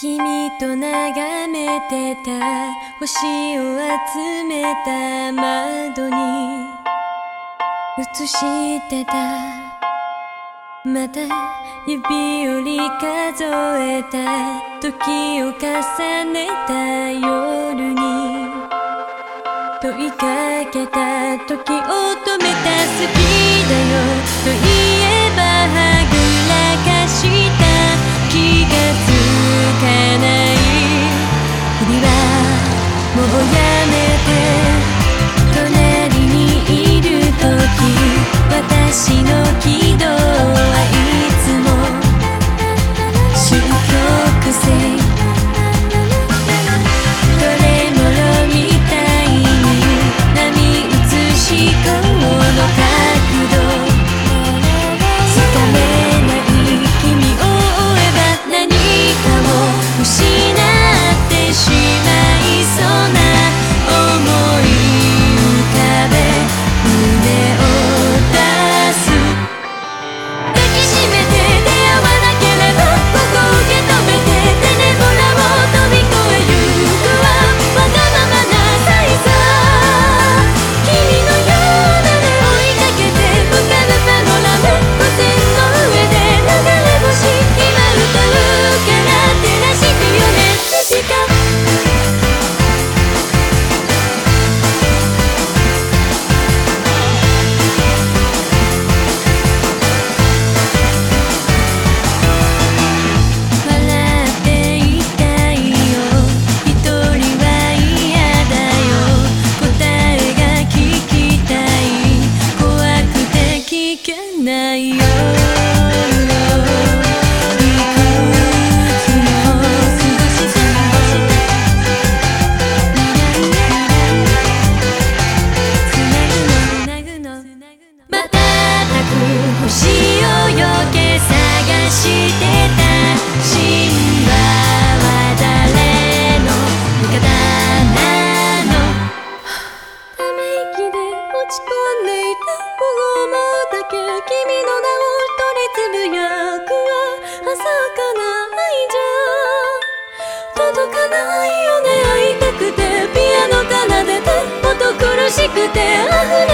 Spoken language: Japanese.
君と眺めてた。星を集めた窓に。映してた。また指折り数えた。時を重ねた夜に。問いかけた時を sin の名を取りつぶやくは朝かな愛じゃ届かないよね。会いたくてピアノ奏でて音苦しくて溢れ